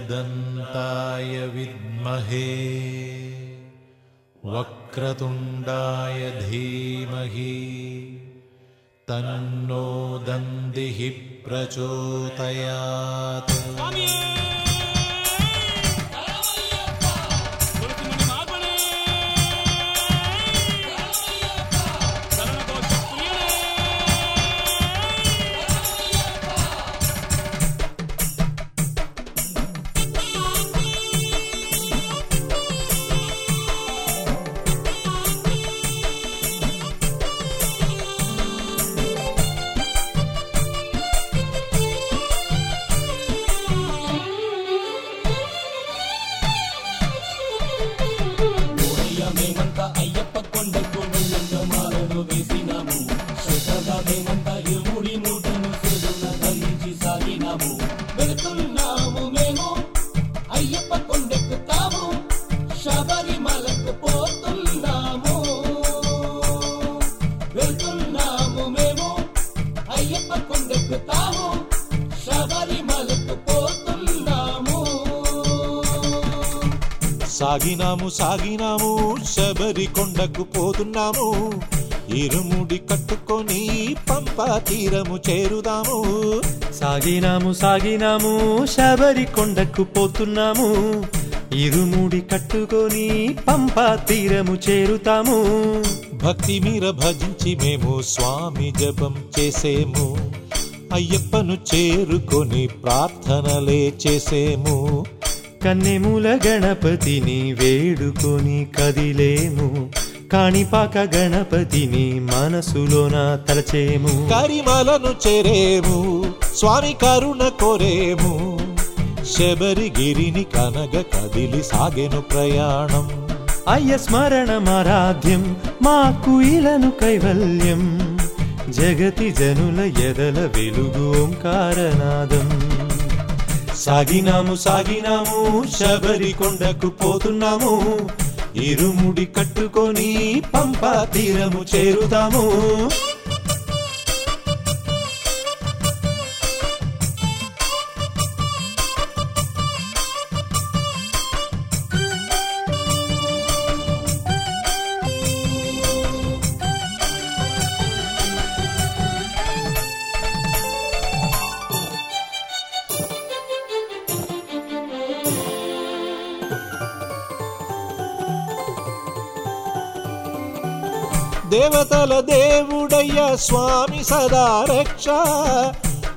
एकदन्ताय विद्महे वक्रतुण्डाय धीमहि तन्नो दन्दिः प्रचोदयात् శబరిమలకు పోతున్నాము వెళ్తున్నాము మేము. అయ్యప్ప కొండెక్కుతాము శబరిమలకు పోతున్నాము సాగినాము సాగినాము శబరి కొండకు పోతున్నాము. ఇరుముడి కట్టుకొని పంప తీరము చేరుదాము. సాగినాము సాగినాము శబరి కొండకు పోతున్నాము. ఇరుముడి కట్టుకొని పంపా తీరము చేరుతాము. భక్తి మీర భజించి మేము స్వామి జపం చేసేము. అయ్యప్పను చేరుకొని ప్రార్థనలే చేసేము. కన్నెముల గణపతిని వేడుకొని కదిలేము. కాణిపాక గణపతిని మనసులోన తలచేము. కరిమలను చేరేము. స్వామి కరుణ కోరేము. శబరిగిరిని కనగ కదిలి సాగెను ప్రయాణం. అయ్య స్మరణమారాధ్యం మాకు ఇలను కైవల్యం. జగతి జనుల ఎదల వెలుగు ఓంకారనాదం. సాగినాము సాగినాము శబరి కొండకు పోతున్నాము. ఇరుముడి కట్టుకొని పంపా తీరము చేరుదాము దేవతల దేవుడయ్య స్వామి సదా రక్ష.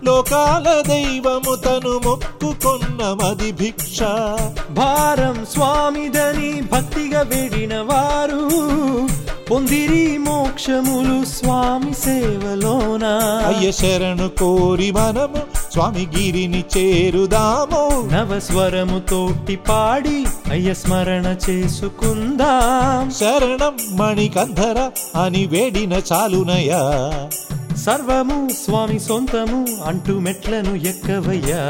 లోకాల దైవము తను మొక్కుకొన్న మది భిక్ష. భారం స్వామిదని భక్తిగా వేడిన వారు పొందిరి మోక్షములు స్వామి సేవలోనా? అయ్య శరణు కోరి మనము స్వామి గిరిని చేరుదాము. నవస్వరము తోటి పాడి అయ్య స్మరణ చేసుకుందాం. శరణం మణికంధర అని వేడిన చాలునయా. సర్వము స్వామి సొంతము అంటూ మెట్లను ఎక్కవయ్యా.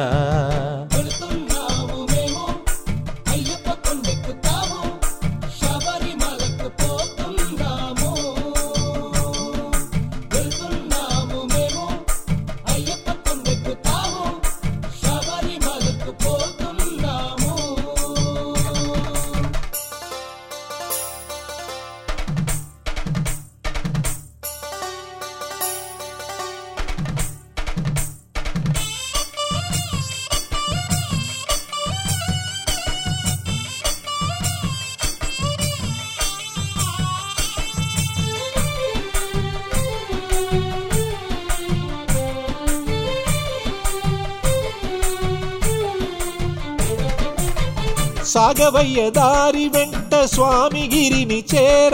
సాగవయ్య దారి వెంట స్వామి గిరిని చేర.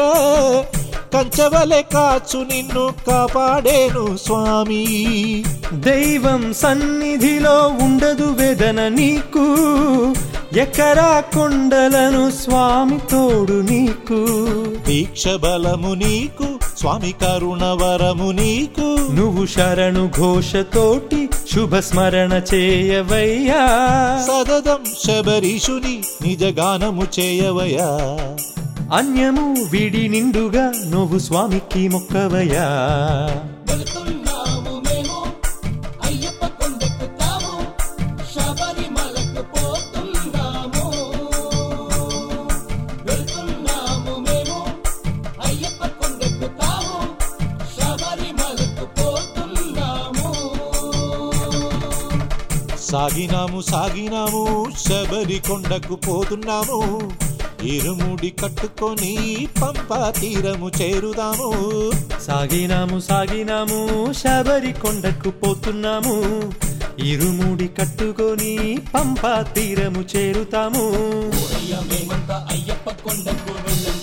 కంచవలె కాచు నిన్ను కాపాడేను స్వామి. దైవం సన్నిధిలో ఉండదు వేదన నీకు. ఎక్కరా కొండలను స్వామి తోడు నీకు. దీక్ష బలము నీకు. స్వామి కరుణ వరము నీకు. నువ్వు శరణు ఘోషతోటి శుభ స్మరణ చేయవయ్యా. సదదం శబరీషుని నిజగానము చేయవయా అన్యము విడి నిండుగా నువ్వు స్వామికి మొక్కవయ్యా. సాగినాము సాగినాము శబరి కొండకు పోతున్నాము. ఇరుముడి కట్టుకొని పంపా తీరము చేరుదాము. సాగినాము సాగినాము శబరి కొండకు పోతున్నాము. ఇరుముడి కట్టుకొని పంపా తీరము చేరుతాము. అయ్య అయ్యప్ప కొండకు వెళ్ళము.